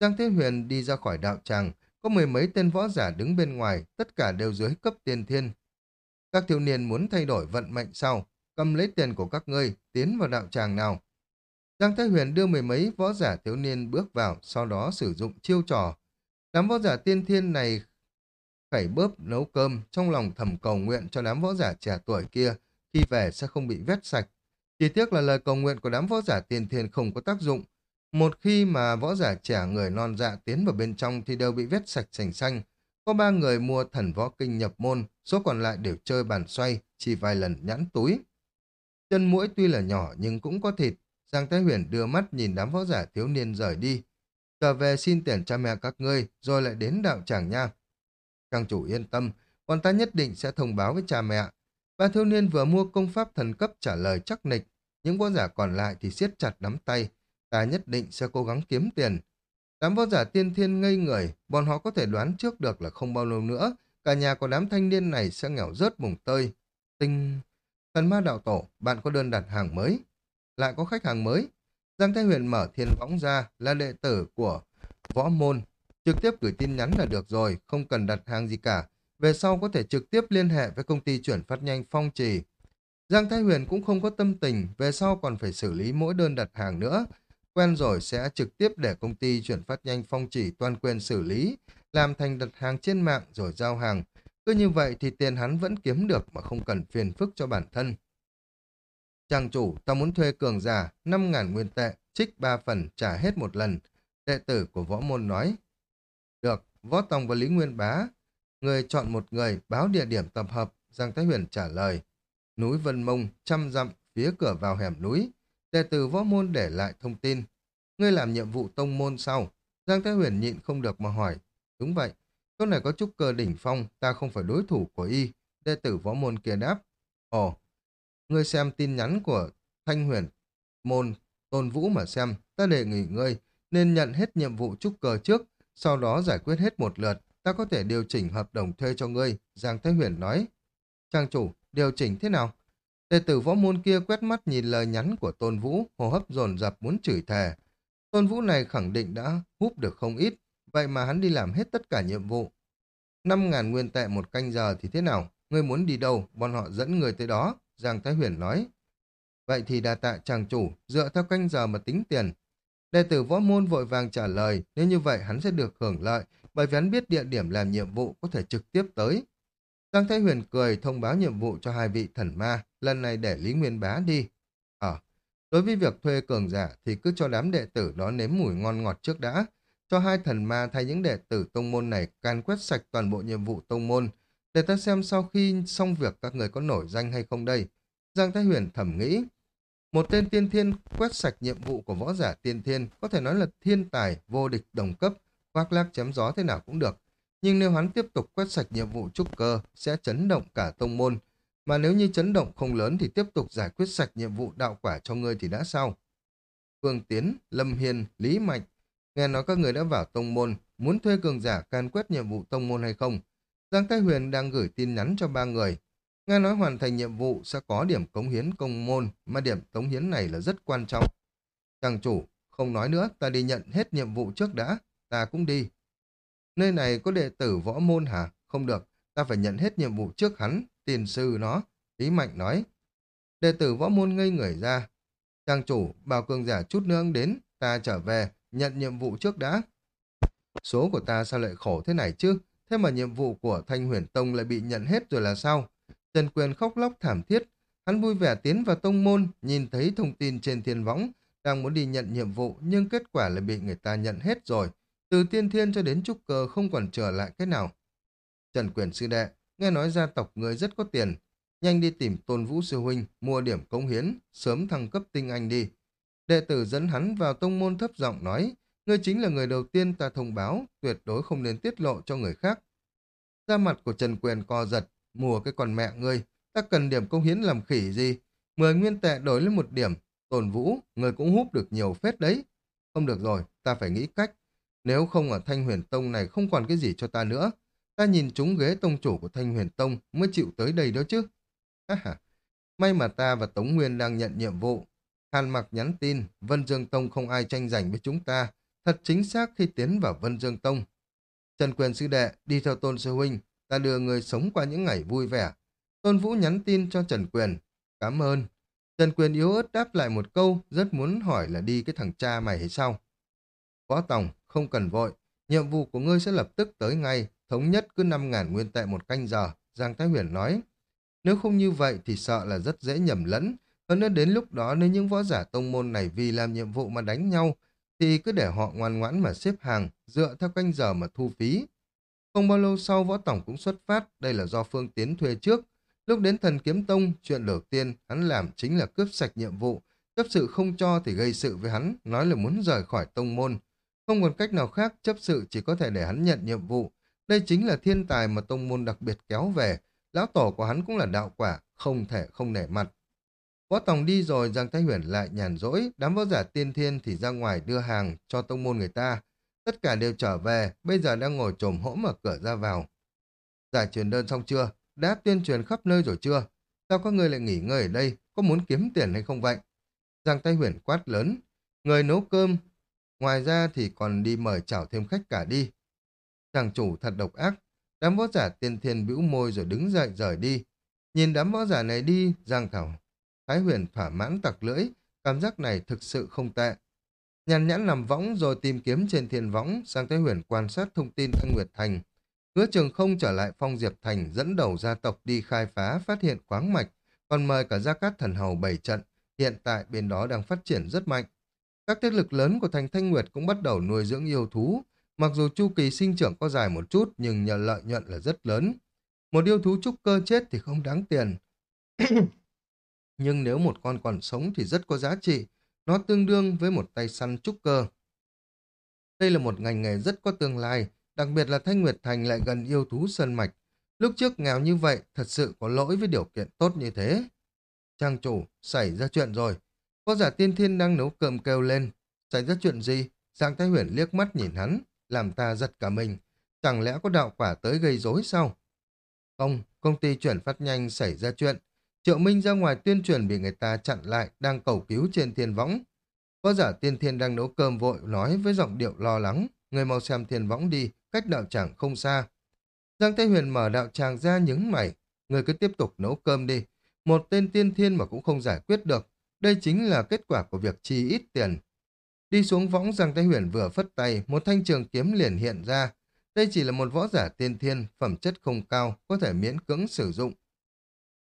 Giang Thế Huyền đi ra khỏi đạo tràng, có mười mấy tên võ giả đứng bên ngoài, tất cả đều dưới cấp tiên thiên. Các thiếu niên muốn thay đổi vận mệnh sau, cầm lấy tiền của các ngươi, tiến vào đạo tràng nào. Giang Thế Huyền đưa mười mấy võ giả thiếu niên bước vào, sau đó sử dụng chiêu trò. Đám võ giả tiên thiên này khẩy bớp nấu cơm, trong lòng thầm cầu nguyện cho đám võ giả trẻ tuổi kia, khi về sẽ không bị vét sạch. Chỉ tiếc là lời cầu nguyện của đám võ giả tiên thiên không có tác dụng. Một khi mà võ giả trẻ người non dạ tiến vào bên trong thì đều bị vết sạch sành xanh. Có ba người mua thần võ kinh nhập môn, số còn lại đều chơi bàn xoay, chỉ vài lần nhãn túi. Chân mũi tuy là nhỏ nhưng cũng có thịt. Giang Thái Huyền đưa mắt nhìn đám võ giả thiếu niên rời đi. Trở về xin tiền cha mẹ các ngươi, rồi lại đến đạo tràng nha. Trang chủ yên tâm, còn ta nhất định sẽ thông báo với cha mẹ. Ba thiếu niên vừa mua công pháp thần cấp trả lời chắc nịch, những võ giả còn lại thì siết chặt nắm tay. Ta nhất định sẽ cố gắng kiếm tiền. Đám võ giả tiên thiên ngây người, bọn họ có thể đoán trước được là không bao lâu nữa, cả nhà của đám thanh niên này sẽ nghèo rớt mùng tơi. Tinh... Thần ma đạo tổ, bạn có đơn đặt hàng mới. Lại có khách hàng mới. Giang Thái Huyền mở thiên võng ra là đệ tử của võ môn. Trực tiếp gửi tin nhắn là được rồi, không cần đặt hàng gì cả. Về sau có thể trực tiếp liên hệ với công ty chuyển phát nhanh phong trì. Giang Thái Huyền cũng không có tâm tình, về sau còn phải xử lý mỗi đơn đặt hàng nữa. Quen rồi sẽ trực tiếp để công ty chuyển phát nhanh phong chỉ toàn quyền xử lý, làm thành đặt hàng trên mạng rồi giao hàng. Cứ như vậy thì tiền hắn vẫn kiếm được mà không cần phiền phức cho bản thân. Chàng chủ, ta muốn thuê cường giả, 5.000 nguyên tệ, trích 3 phần, trả hết một lần. Đệ tử của võ môn nói. Được, võ tòng và Lý Nguyên Bá. Người chọn một người, báo địa điểm tập hợp, Giang Thái Huyền trả lời. Núi Vân Mông, trăm dặm, phía cửa vào hẻm núi. Đệ tử võ môn để lại thông tin. Ngươi làm nhiệm vụ tông môn sau. Giang Thái Huyền nhịn không được mà hỏi. Đúng vậy, chỗ này có trúc cơ đỉnh phong, ta không phải đối thủ của y. Đệ tử võ môn kia đáp. Ồ, ngươi xem tin nhắn của Thanh Huyền môn Tôn Vũ mà xem, ta đề nghị ngươi nên nhận hết nhiệm vụ trúc cơ trước, sau đó giải quyết hết một lượt, ta có thể điều chỉnh hợp đồng thuê cho ngươi, Giang Thái Huyền nói. Trang chủ, điều chỉnh thế nào? Đệ tử võ môn kia quét mắt nhìn lời nhắn của Tôn Vũ, hô hấp dồn dập muốn chửi thề. Tôn Vũ này khẳng định đã húp được không ít, vậy mà hắn đi làm hết tất cả nhiệm vụ. Năm ngàn nguyên tệ một canh giờ thì thế nào? Ngươi muốn đi đâu? Bọn họ dẫn người tới đó. Giang Thái Huyền nói. Vậy thì đà tạ chàng chủ, dựa theo canh giờ mà tính tiền. Đệ tử võ môn vội vàng trả lời, nếu như vậy hắn sẽ được hưởng lợi, bởi vì hắn biết địa điểm làm nhiệm vụ có thể trực tiếp tới. Giang Thái Huyền cười thông báo nhiệm vụ cho hai vị thần ma, lần này để Lý Nguyên Bá đi. Ờ, đối với việc thuê cường giả thì cứ cho đám đệ tử đó nếm mùi ngon ngọt trước đã, cho hai thần ma thay những đệ tử tông môn này can quét sạch toàn bộ nhiệm vụ tông môn, để ta xem sau khi xong việc các người có nổi danh hay không đây. Giang Thái Huyền thẩm nghĩ, một tên tiên thiên quét sạch nhiệm vụ của võ giả tiên thiên có thể nói là thiên tài, vô địch, đồng cấp, khoác lác chém gió thế nào cũng được. Nhưng nếu hắn tiếp tục quét sạch nhiệm vụ trúc cơ sẽ chấn động cả tông môn. Mà nếu như chấn động không lớn thì tiếp tục giải quyết sạch nhiệm vụ đạo quả cho ngươi thì đã sao? Phương Tiến, Lâm hiền Lý Mạnh. Nghe nói các người đã vào tông môn, muốn thuê cường giả can quét nhiệm vụ tông môn hay không? Giang Thái Huyền đang gửi tin nhắn cho ba người. Nghe nói hoàn thành nhiệm vụ sẽ có điểm cống hiến công môn, mà điểm cống hiến này là rất quan trọng. Chàng chủ, không nói nữa, ta đi nhận hết nhiệm vụ trước đã, ta cũng đi. Nơi này có đệ tử võ môn hả? Không được, ta phải nhận hết nhiệm vụ trước hắn, tiền sư nó. Ý mạnh nói. Đệ tử võ môn ngây người ra. trang chủ, bảo cường giả chút nương đến, ta trở về, nhận nhiệm vụ trước đã. Số của ta sao lại khổ thế này chứ? Thế mà nhiệm vụ của Thanh Huyền Tông lại bị nhận hết rồi là sao? Trần Quyền khóc lóc thảm thiết. Hắn vui vẻ tiến vào tông môn, nhìn thấy thông tin trên thiên võng, đang muốn đi nhận nhiệm vụ nhưng kết quả là bị người ta nhận hết rồi. Từ tiên thiên cho đến trúc cơ không còn trở lại cái nào. Trần Quyền sư đệ, nghe nói gia tộc người rất có tiền. Nhanh đi tìm tôn vũ sư huynh, mua điểm công hiến, sớm thăng cấp tinh anh đi. Đệ tử dẫn hắn vào tông môn thấp giọng nói, ngươi chính là người đầu tiên ta thông báo, tuyệt đối không nên tiết lộ cho người khác. Da mặt của Trần Quyền co giật, mua cái con mẹ ngươi, ta cần điểm công hiến làm khỉ gì? Mười nguyên tệ đổi lên một điểm, tồn vũ, người cũng hút được nhiều phết đấy. Không được rồi, ta phải nghĩ cách. Nếu không ở Thanh Huyền Tông này không còn cái gì cho ta nữa, ta nhìn chúng ghế tông chủ của Thanh Huyền Tông mới chịu tới đây đó chứ. May mà ta và Tống Nguyên đang nhận nhiệm vụ. Hàn mặc nhắn tin, Vân Dương Tông không ai tranh giành với chúng ta, thật chính xác khi tiến vào Vân Dương Tông. Trần Quyền sư đệ, đi theo Tôn Sư Huynh, ta đưa người sống qua những ngày vui vẻ. Tôn Vũ nhắn tin cho Trần Quyền. Cảm ơn. Trần Quyền yếu ớt đáp lại một câu, rất muốn hỏi là đi cái thằng cha mày hay sao? Võ Tòng, không cần vội. Nhiệm vụ của ngươi sẽ lập tức tới ngay, thống nhất cứ 5.000 nguyên tệ một canh giờ, Giang Thái Huyền nói. Nếu không như vậy thì sợ là rất dễ nhầm lẫn. Hơn nữa đến lúc đó nếu những võ giả tông môn này vì làm nhiệm vụ mà đánh nhau, thì cứ để họ ngoan ngoãn mà xếp hàng, dựa theo canh giờ mà thu phí. Không bao lâu sau võ tổng cũng xuất phát, đây là do Phương Tiến thuê trước. Lúc đến thần kiếm tông, chuyện đầu tiên hắn làm chính là cướp sạch nhiệm vụ. Chấp sự không cho thì gây sự với hắn, nói là muốn rời khỏi tông môn. Không còn cách nào khác, chấp sự chỉ có thể để hắn nhận nhiệm vụ. Đây chính là thiên tài mà tông môn đặc biệt kéo về. Lão tổ của hắn cũng là đạo quả, không thể không nể mặt. Võ Tòng đi rồi, Giang Thái Huyền lại nhàn rỗi, đám võ giả tiên thiên thì ra ngoài đưa hàng cho tông môn người ta. Tất cả đều trở về, bây giờ đang ngồi trồm hỗm mở cửa ra vào. Giải truyền đơn xong chưa? Đã tuyên truyền khắp nơi rồi chưa? Sao các ngươi lại nghỉ ngơi ở đây? Có muốn kiếm tiền hay không vậy? Giang Thái Huyền quát lớn. Người nấu cơm. Ngoài ra thì còn đi mời chào thêm khách cả đi. Chàng chủ thật độc ác. Đám võ giả tiên thiên bĩu môi rồi đứng dậy rời đi. Nhìn đám võ giả này đi, Giang Thảo Thái huyền thỏa mãn tặc lưỡi, cảm giác này thực sự không tệ. Nhàn nhãn nằm võng rồi tìm kiếm trên thiên võng, sang Thái huyền quan sát thông tin Thanh Nguyệt Thành. Hứa trường không trở lại phong Diệp Thành dẫn đầu gia tộc đi khai phá phát hiện khoáng mạch, còn mời cả gia cát thần hầu bảy trận, hiện tại bên đó đang phát triển rất mạnh. Các thế lực lớn của thành Thanh Nguyệt cũng bắt đầu nuôi dưỡng yêu thú, mặc dù chu kỳ sinh trưởng có dài một chút nhưng nhờ lợi nhuận là rất lớn. Một yêu thú trúc cơ chết thì không đáng tiền. nhưng nếu một con còn sống thì rất có giá trị, nó tương đương với một tay săn trúc cơ. Đây là một ngành nghề rất có tương lai, đặc biệt là Thanh Nguyệt Thành lại gần yêu thú sơn mạch. Lúc trước nghèo như vậy, thật sự có lỗi với điều kiện tốt như thế. Trang chủ, xảy ra chuyện rồi. Có giả tiên thiên đang nấu cơm kêu lên. Xảy ra chuyện gì? Giang Thái Huyền liếc mắt nhìn hắn, làm ta giật cả mình. Chẳng lẽ có đạo quả tới gây rối sao? Không, công ty chuyển phát nhanh xảy ra chuyện. Triệu Minh ra ngoài tuyên truyền bị người ta chặn lại, đang cầu cứu trên thiên võng. Có giả tiên thiên đang nấu cơm vội nói với giọng điệu lo lắng. người mau xem thiên võng đi, cách đạo tràng không xa. Giang Thái Huyền mở đạo tràng ra nhứng mày, người cứ tiếp tục nấu cơm đi. Một tên tiên thiên mà cũng không giải quyết được, đây chính là kết quả của việc chi ít tiền. Đi xuống võng Giang Thái Huyền vừa phất tay, một thanh trường kiếm liền hiện ra. Đây chỉ là một võ giả tiên thiên, phẩm chất không cao, có thể miễn cưỡng sử dụng.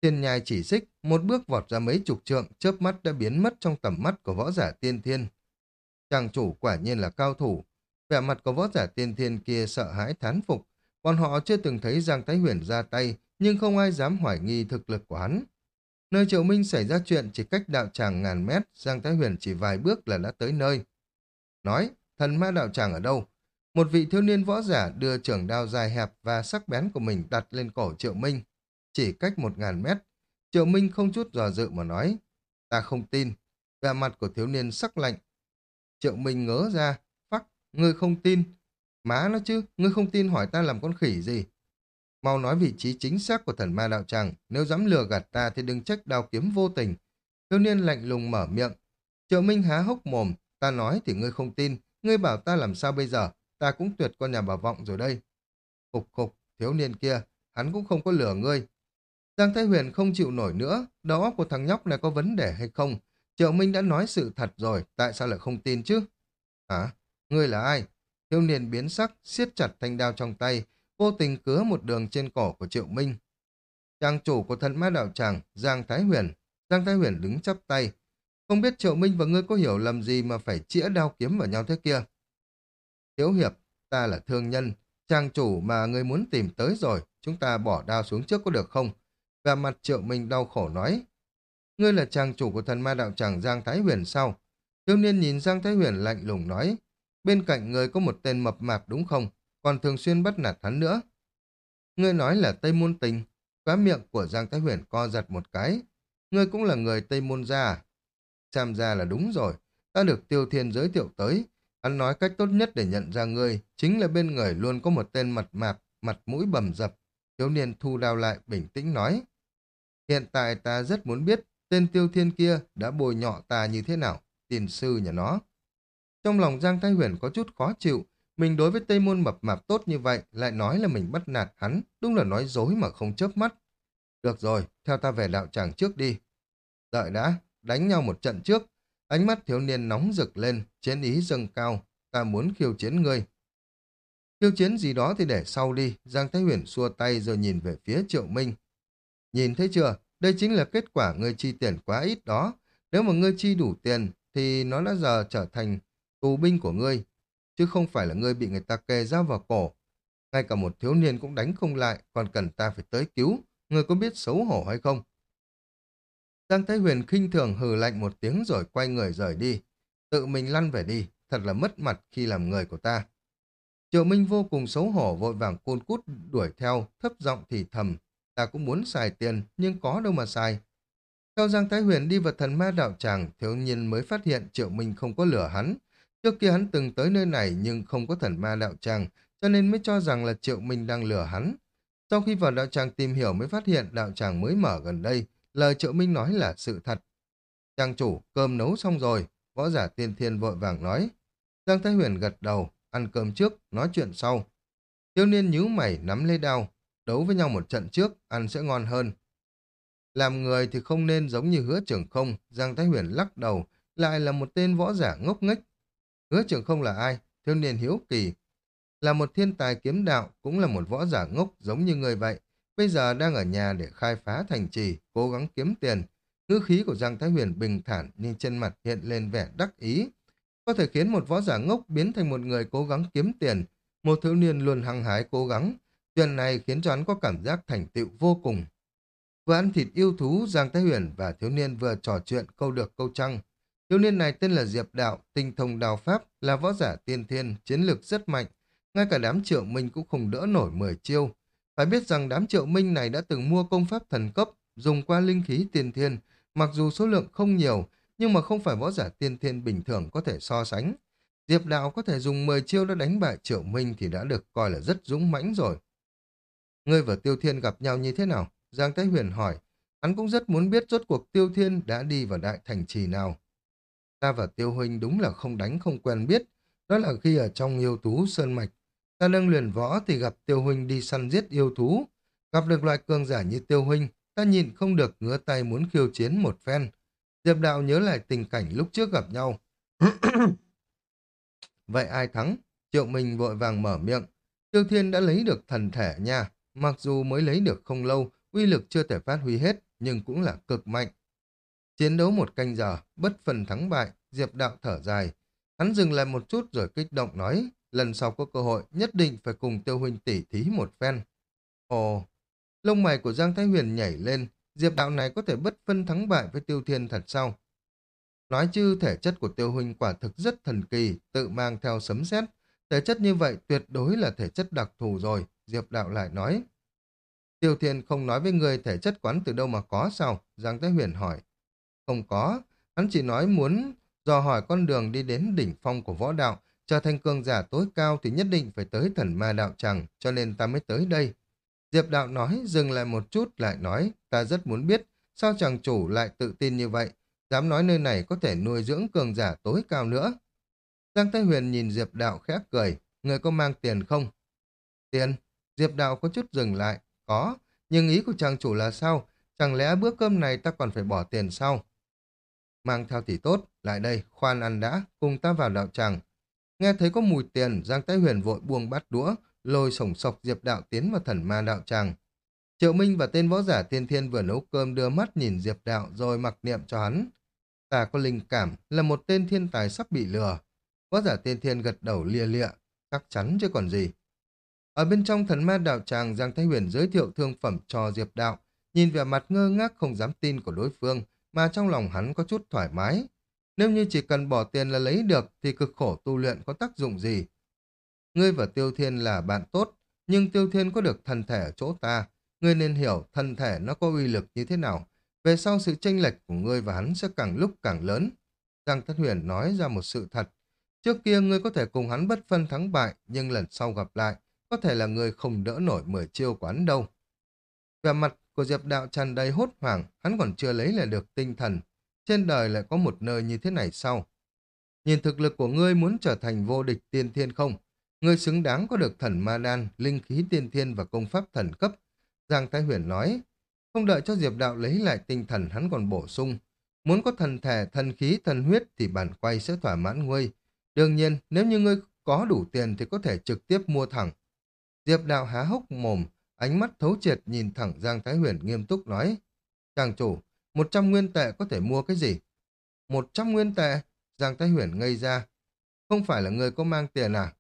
Thiên nhai chỉ xích, một bước vọt ra mấy chục trượng, chớp mắt đã biến mất trong tầm mắt của võ giả tiên thiên. Chàng chủ quả nhiên là cao thủ. Vẻ mặt của võ giả tiên thiên kia sợ hãi thán phục. Bọn họ chưa từng thấy Giang Thái Huyền ra tay, nhưng không ai dám hoài nghi thực lực của hắn. Nơi Triệu Minh xảy ra chuyện chỉ cách đạo tràng ngàn mét, Giang Thái Huyền chỉ vài bước là đã tới nơi. Nói, thần ma đạo tràng ở đâu? Một vị thiếu niên võ giả đưa trường đao dài hẹp và sắc bén của mình đặt lên cổ Triệu Minh. Chỉ cách một ngàn mét, Triệu Minh không chút dò dự mà nói. Ta không tin. Vẻ mặt của thiếu niên sắc lạnh. Triệu Minh ngớ ra. Phắc, ngươi không tin. Má nó chứ, ngươi không tin hỏi ta làm con khỉ gì. Mau nói vị trí chính xác của thần ma đạo tràng. Nếu dám lừa gạt ta thì đừng trách đao kiếm vô tình. Thiếu niên lạnh lùng mở miệng. Triệu Minh há hốc mồm. Ta nói thì ngươi không tin. Ngươi bảo ta làm sao bây giờ? Ta cũng tuyệt con nhà bảo vọng rồi đây. Khục khục, thiếu niên kia, hắn cũng không có lừa ngươi. Giang Thái Huyền không chịu nổi nữa, đầu óc của thằng nhóc này có vấn đề hay không? Triệu Minh đã nói sự thật rồi, tại sao lại không tin chứ? Hả? Ngươi là ai? Thiếu niên biến sắc, siết chặt thanh đao trong tay, vô tình cứa một đường trên cổ của Triệu Minh. Trang chủ của thần ma đạo tràng, Giang Thái Huyền. Giang Thái Huyền đứng chắp tay. Không biết Triệu Minh và ngươi có hiểu lầm gì mà phải chĩa đao kiếm vào nhau thế kia? Thiếu hiệp, ta là thương nhân, trang chủ mà ngươi muốn tìm tới rồi, chúng ta bỏ đao xuống trước có được không? Và mặt Triệu Minh đau khổ nói. Ngươi là trang chủ của thần ma đạo tràng Giang Thái Huyền sao? Thiếu niên nhìn Giang Thái Huyền lạnh lùng nói. Bên cạnh người có một tên mập mạp đúng không? Còn thường xuyên bắt nạt hắn nữa. Ngươi nói là Tây Môn Tình. Quá miệng của Giang Thái Huyền co giật một cái. Ngươi cũng là người Tây Môn gia à? Xem ra là đúng rồi. Ta được Tiêu Thiên giới thiệu tới. Hắn nói cách tốt nhất để nhận ra ngươi chính là bên người luôn có một tên mặt mạp, mặt mũi bầm dập. Thiếu niên thu đao lại bình tĩnh nói. Hiện tại ta rất muốn biết tên tiêu thiên kia đã bồi nhọ ta như thế nào, tiền sư nhà nó. Trong lòng Giang Thái Huyền có chút khó chịu, mình đối với Tây Môn mập mạp tốt như vậy lại nói là mình bắt nạt hắn, đúng là nói dối mà không chớp mắt. Được rồi, theo ta về đạo tràng trước đi. Đợi đã, đánh nhau một trận trước. Ánh mắt thiếu niên nóng rực lên, chiến ý dâng cao. Ta muốn khiêu chiến ngươi. Khiêu chiến gì đó thì để sau đi. Giang Thái Huyền xua tay rồi nhìn về phía Triệu Minh. Nhìn thấy chưa? Đây chính là kết quả ngươi chi tiền quá ít đó. Nếu mà ngươi chi đủ tiền, thì nó đã giờ trở thành tù binh của ngươi, chứ không phải là ngươi bị người ta kê dao vào cổ. Ngay cả một thiếu niên cũng đánh không lại, còn cần ta phải tới cứu. Ngươi có biết xấu hổ hay không? Giang Thái Huyền khinh thường hừ lạnh một tiếng rồi quay người rời đi. Tự mình lăn về đi, thật là mất mặt khi làm người của ta. Triệu Minh vô cùng xấu hổ vội vàng côn cút đuổi theo, thấp giọng thì thầm, ta cũng muốn xài tiền, nhưng có đâu mà xài. Theo Giang Thái Huyền đi vào thần ma đạo tràng, thiếu nhiên mới phát hiện Triệu Minh không có lửa hắn. Trước kia hắn từng tới nơi này nhưng không có thần ma đạo tràng, cho nên mới cho rằng là Triệu Minh đang lừa hắn. Sau khi vào đạo tràng tìm hiểu mới phát hiện đạo tràng mới mở gần đây, lời Triệu Minh nói là sự thật. Trang chủ, cơm nấu xong rồi, võ giả tiên thiên vội vàng nói. Giang Thái Huyền gật đầu, ăn cơm trước, nói chuyện sau. Thiếu niên nhíu mày nắm lấy đao, đấu với nhau một trận trước, ăn sẽ ngon hơn. Làm người thì không nên giống như hứa trưởng không, Giang Thái Huyền lắc đầu, lại là một tên võ giả ngốc nghếch. Hứa trưởng không là ai? Thiếu niên hiếu kỳ. Là một thiên tài kiếm đạo, cũng là một võ giả ngốc giống như người vậy. Bây giờ đang ở nhà để khai phá thành trì, cố gắng kiếm tiền. Ngữ khí của Giang Thái Huyền bình thản nhưng trên mặt hiện lên vẻ đắc ý. Có thể khiến một võ giả ngốc biến thành một người cố gắng kiếm tiền, một thiếu niên luôn hăng hái cố gắng, Chuyện này khiến cho hắn có cảm giác thành tựu vô cùng. Vừa ăn thịt yêu thú, Giang Thái Huyền và thiếu niên vừa trò chuyện câu được câu trăng. Thiếu niên này tên là Diệp Đạo, tinh thông đào pháp, là võ giả tiên thiên, chiến lược rất mạnh. Ngay cả đám triệu minh cũng không đỡ nổi 10 chiêu. Phải biết rằng đám triệu minh này đã từng mua công pháp thần cấp, dùng qua linh khí tiên thiên, mặc dù số lượng không nhiều, nhưng mà không phải võ giả tiên thiên bình thường có thể so sánh. Diệp Đạo có thể dùng 10 chiêu đã đánh bại triệu minh thì đã được coi là rất dũng mãnh rồi. Ngươi và Tiêu Thiên gặp nhau như thế nào? Giang Thái Huyền hỏi. Hắn cũng rất muốn biết rốt cuộc Tiêu Thiên đã đi vào đại thành trì nào. Ta và Tiêu Huynh đúng là không đánh không quen biết. Đó là khi ở trong yêu thú Sơn Mạch, ta đang luyện võ thì gặp tiêu huynh đi săn giết yêu thú. Gặp được loại cường giả như tiêu huynh, ta nhìn không được ngứa tay muốn khiêu chiến một phen. Diệp đạo nhớ lại tình cảnh lúc trước gặp nhau. Vậy ai thắng? Triệu Minh vội vàng mở miệng. Tiêu Thiên đã lấy được thần thể nha. Mặc dù mới lấy được không lâu, uy lực chưa thể phát huy hết, nhưng cũng là cực mạnh. Chiến đấu một canh giờ, bất phần thắng bại, Diệp Đạo thở dài. Hắn dừng lại một chút rồi kích động nói, lần sau có cơ hội nhất định phải cùng tiêu huynh tỉ thí một phen. Ồ, lông mày của Giang Thái Huyền nhảy lên, Diệp Đạo này có thể bất phân thắng bại với tiêu thiên thật sao? Nói chứ thể chất của tiêu huynh quả thực rất thần kỳ, tự mang theo sấm sét. Thể chất như vậy tuyệt đối là thể chất đặc thù rồi, Diệp Đạo lại nói. Tiêu Thiên không nói với người thể chất quán từ đâu mà có sao? Giang Thái Huyền hỏi. Không có, hắn chỉ nói muốn dò hỏi con đường đi đến đỉnh phong của võ đạo, trở thành cường giả tối cao thì nhất định phải tới thần ma đạo chẳng cho nên ta mới tới đây. Diệp đạo nói, dừng lại một chút lại nói, ta rất muốn biết, sao chàng chủ lại tự tin như vậy, dám nói nơi này có thể nuôi dưỡng cường giả tối cao nữa. Giang Thái Huyền nhìn Diệp đạo khẽ cười, người có mang tiền không? Tiền? Diệp đạo có chút dừng lại, có, nhưng ý của chàng chủ là sao? Chẳng lẽ bữa cơm này ta còn phải bỏ tiền sao? Mang theo thì tốt, lại đây, khoan ăn đã, cùng ta vào đạo tràng. Nghe thấy có mùi tiền, Giang Thái Huyền vội buông bát đũa, lôi sổng sọc Diệp Đạo tiến vào thần ma đạo tràng. Triệu Minh và tên võ giả tiên thiên vừa nấu cơm đưa mắt nhìn Diệp Đạo rồi mặc niệm cho hắn. Ta có linh cảm là một tên thiên tài sắp bị lừa. Võ giả tiên thiên gật đầu lia lịa, chắc chắn chứ còn gì. Ở bên trong thần ma đạo tràng, Giang Thái Huyền giới thiệu thương phẩm cho Diệp Đạo, nhìn vẻ mặt ngơ ngác không dám tin của đối phương, mà trong lòng hắn có chút thoải mái. Nếu như chỉ cần bỏ tiền là lấy được thì cực khổ tu luyện có tác dụng gì? Ngươi và Tiêu Thiên là bạn tốt, nhưng Tiêu Thiên có được thân thể ở chỗ ta. Ngươi nên hiểu thân thể nó có uy lực như thế nào. Về sau sự tranh lệch của ngươi và hắn sẽ càng lúc càng lớn. Giang Thất Huyền nói ra một sự thật. Trước kia ngươi có thể cùng hắn bất phân thắng bại, nhưng lần sau gặp lại, có thể là ngươi không đỡ nổi mười chiêu quán đâu. Về mặt của Diệp Đạo tràn đầy hốt hoảng, hắn còn chưa lấy lại được tinh thần. Trên đời lại có một nơi như thế này sao? Nhìn thực lực của ngươi muốn trở thành vô địch tiên thiên không? Ngươi xứng đáng có được thần ma đan, linh khí tiên thiên và công pháp thần cấp. Giang Thái Huyền nói, không đợi cho Diệp Đạo lấy lại tinh thần hắn còn bổ sung. Muốn có thần thể, thần khí, thần huyết thì bản quay sẽ thỏa mãn ngươi. Đương nhiên, nếu như ngươi có đủ tiền thì có thể trực tiếp mua thẳng. Diệp Đạo há hốc mồm, Ánh mắt thấu triệt nhìn thẳng Giang Thái Huyền nghiêm túc nói. Chàng chủ, một trăm nguyên tệ có thể mua cái gì? Một trăm nguyên tệ? Giang Thái Huyền ngây ra. Không phải là người có mang tiền à?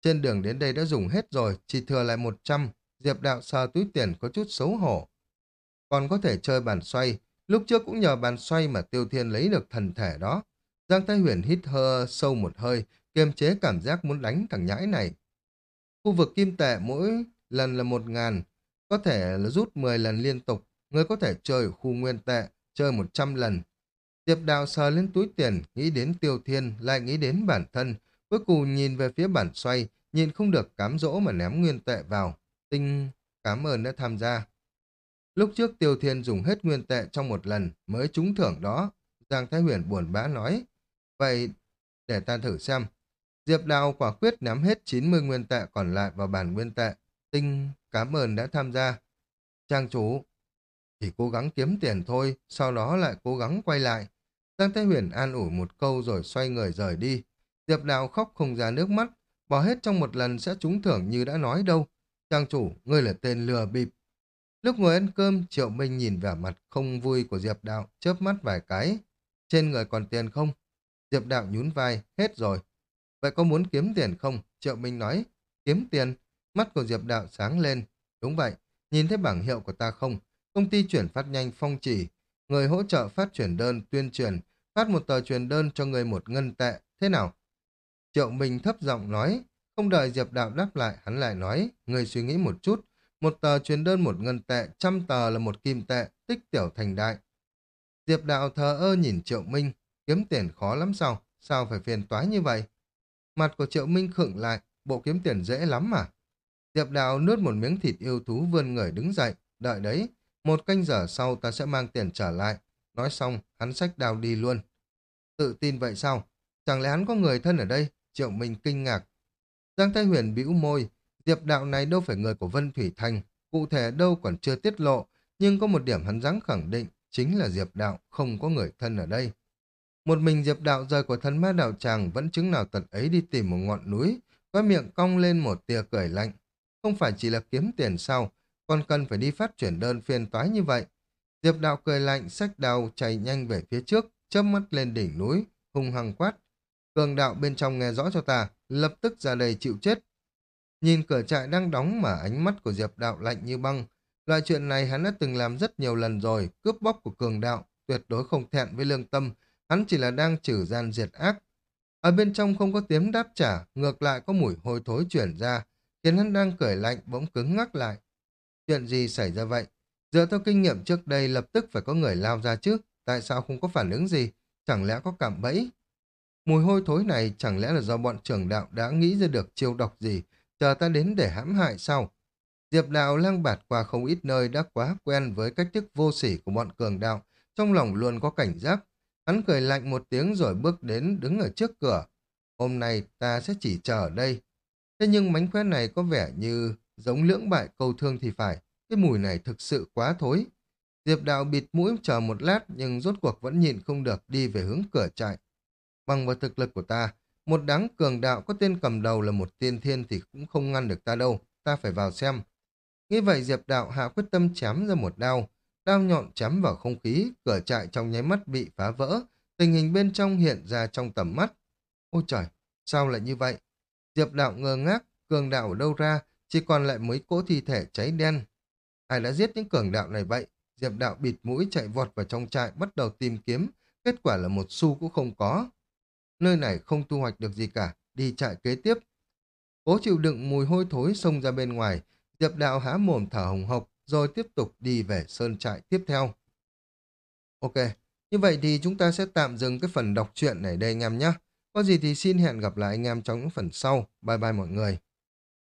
Trên đường đến đây đã dùng hết rồi, chỉ thừa lại một trăm. Diệp đạo sờ túi tiền có chút xấu hổ. Còn có thể chơi bàn xoay. Lúc trước cũng nhờ bàn xoay mà Tiêu Thiên lấy được thần thể đó. Giang Thái Huyền hít hơ sâu một hơi, kiềm chế cảm giác muốn đánh thằng nhãi này. Khu vực kim tệ mỗi lần là một ngàn, có thể là rút 10 lần liên tục, người có thể chơi ở khu nguyên tệ, chơi 100 lần. Diệp đào sờ lên túi tiền, nghĩ đến tiêu thiên, lại nghĩ đến bản thân, cuối cùng nhìn về phía bản xoay, nhìn không được cám dỗ mà ném nguyên tệ vào. Tinh, cảm ơn đã tham gia. Lúc trước tiêu thiên dùng hết nguyên tệ trong một lần mới trúng thưởng đó, Giang Thái Huyền buồn bã nói. Vậy, để ta thử xem. Diệp Đào quả quyết ném hết 90 nguyên tệ còn lại vào bàn nguyên tệ. Tinh, cảm ơn đã tham gia. Trang chủ, chỉ cố gắng kiếm tiền thôi, sau đó lại cố gắng quay lại. Giang Thái Huyền an ủi một câu rồi xoay người rời đi. Diệp Đào khóc không ra nước mắt, bỏ hết trong một lần sẽ trúng thưởng như đã nói đâu. Trang chủ, ngươi là tên lừa bịp. Lúc ngồi ăn cơm, Triệu Minh nhìn vẻ mặt không vui của Diệp Đạo, chớp mắt vài cái. Trên người còn tiền không? Diệp Đạo nhún vai, hết rồi. Vậy có muốn kiếm tiền không? Triệu Minh nói, kiếm tiền, Mắt của Diệp Đạo sáng lên. Đúng vậy, nhìn thấy bảng hiệu của ta không? Công ty chuyển phát nhanh phong chỉ. Người hỗ trợ phát chuyển đơn, tuyên truyền, phát một tờ truyền đơn cho người một ngân tệ. Thế nào? Triệu Minh thấp giọng nói. Không đợi Diệp Đạo đáp lại, hắn lại nói. Người suy nghĩ một chút. Một tờ truyền đơn một ngân tệ, trăm tờ là một kim tệ, tích tiểu thành đại. Diệp Đạo thờ ơ nhìn Triệu Minh. Kiếm tiền khó lắm sao? Sao phải phiền toái như vậy? Mặt của Triệu Minh khựng lại. Bộ kiếm tiền dễ lắm mà. Diệp Đạo nuốt một miếng thịt yêu thú vươn người đứng dậy, đợi đấy, một canh giờ sau ta sẽ mang tiền trở lại. Nói xong, hắn sách đào đi luôn. Tự tin vậy sao? Chẳng lẽ hắn có người thân ở đây? Triệu Minh kinh ngạc. Giang Thái Huyền bĩu môi, Diệp đạo này đâu phải người của Vân Thủy Thành, cụ thể đâu còn chưa tiết lộ, nhưng có một điểm hắn dám khẳng định, chính là Diệp đạo không có người thân ở đây. Một mình Diệp đạo rời của thân ma đạo tràng vẫn chứng nào tật ấy đi tìm một ngọn núi, có miệng cong lên một tia cười lạnh. Không phải chỉ là kiếm tiền sau còn cần phải đi phát chuyển đơn phiền toái như vậy. Diệp đạo cười lạnh, sách đào chạy nhanh về phía trước, chớp mắt lên đỉnh núi, hung hăng quát. Cường đạo bên trong nghe rõ cho ta, lập tức ra đây chịu chết. Nhìn cửa trại đang đóng mà ánh mắt của Diệp đạo lạnh như băng. Loại chuyện này hắn đã từng làm rất nhiều lần rồi, cướp bóc của cường đạo, tuyệt đối không thẹn với lương tâm, hắn chỉ là đang trừ gian diệt ác. Ở bên trong không có tiếng đáp trả, ngược lại có mùi hôi thối chuyển ra, khiến hắn đang cười lạnh bỗng cứng ngắc lại. Chuyện gì xảy ra vậy? Dựa theo kinh nghiệm trước đây lập tức phải có người lao ra chứ tại sao không có phản ứng gì? Chẳng lẽ có cảm bẫy? Mùi hôi thối này chẳng lẽ là do bọn trưởng đạo đã nghĩ ra được chiêu độc gì, chờ ta đến để hãm hại sau Diệp đạo lang bạt qua không ít nơi đã quá quen với cách thức vô sỉ của bọn cường đạo, trong lòng luôn có cảnh giác. Hắn cười lạnh một tiếng rồi bước đến đứng ở trước cửa. Hôm nay ta sẽ chỉ chờ ở đây. Thế nhưng mánh khóe này có vẻ như giống lưỡng bại câu thương thì phải. Cái mùi này thực sự quá thối. Diệp đạo bịt mũi chờ một lát nhưng rốt cuộc vẫn nhìn không được đi về hướng cửa trại. Bằng vào thực lực của ta, một đám cường đạo có tên cầm đầu là một tiên thiên thì cũng không ngăn được ta đâu. Ta phải vào xem. Nghĩ vậy Diệp đạo hạ quyết tâm chém ra một đao. Đao nhọn chém vào không khí, cửa trại trong nháy mắt bị phá vỡ. Tình hình bên trong hiện ra trong tầm mắt. Ôi trời, sao lại như vậy? Diệp đạo ngơ ngác, cường đạo ở đâu ra, chỉ còn lại mấy cỗ thi thể cháy đen. Ai đã giết những cường đạo này vậy? Diệp đạo bịt mũi chạy vọt vào trong trại bắt đầu tìm kiếm, kết quả là một xu cũng không có. Nơi này không thu hoạch được gì cả, đi trại kế tiếp. Cố chịu đựng mùi hôi thối xông ra bên ngoài, Diệp đạo há mồm thở hồng hộc, rồi tiếp tục đi về sơn trại tiếp theo. Ok, như vậy thì chúng ta sẽ tạm dừng cái phần đọc truyện này đây anh em nhé. Có gì thì xin hẹn gặp lại anh em trong những phần sau. Bye bye mọi người.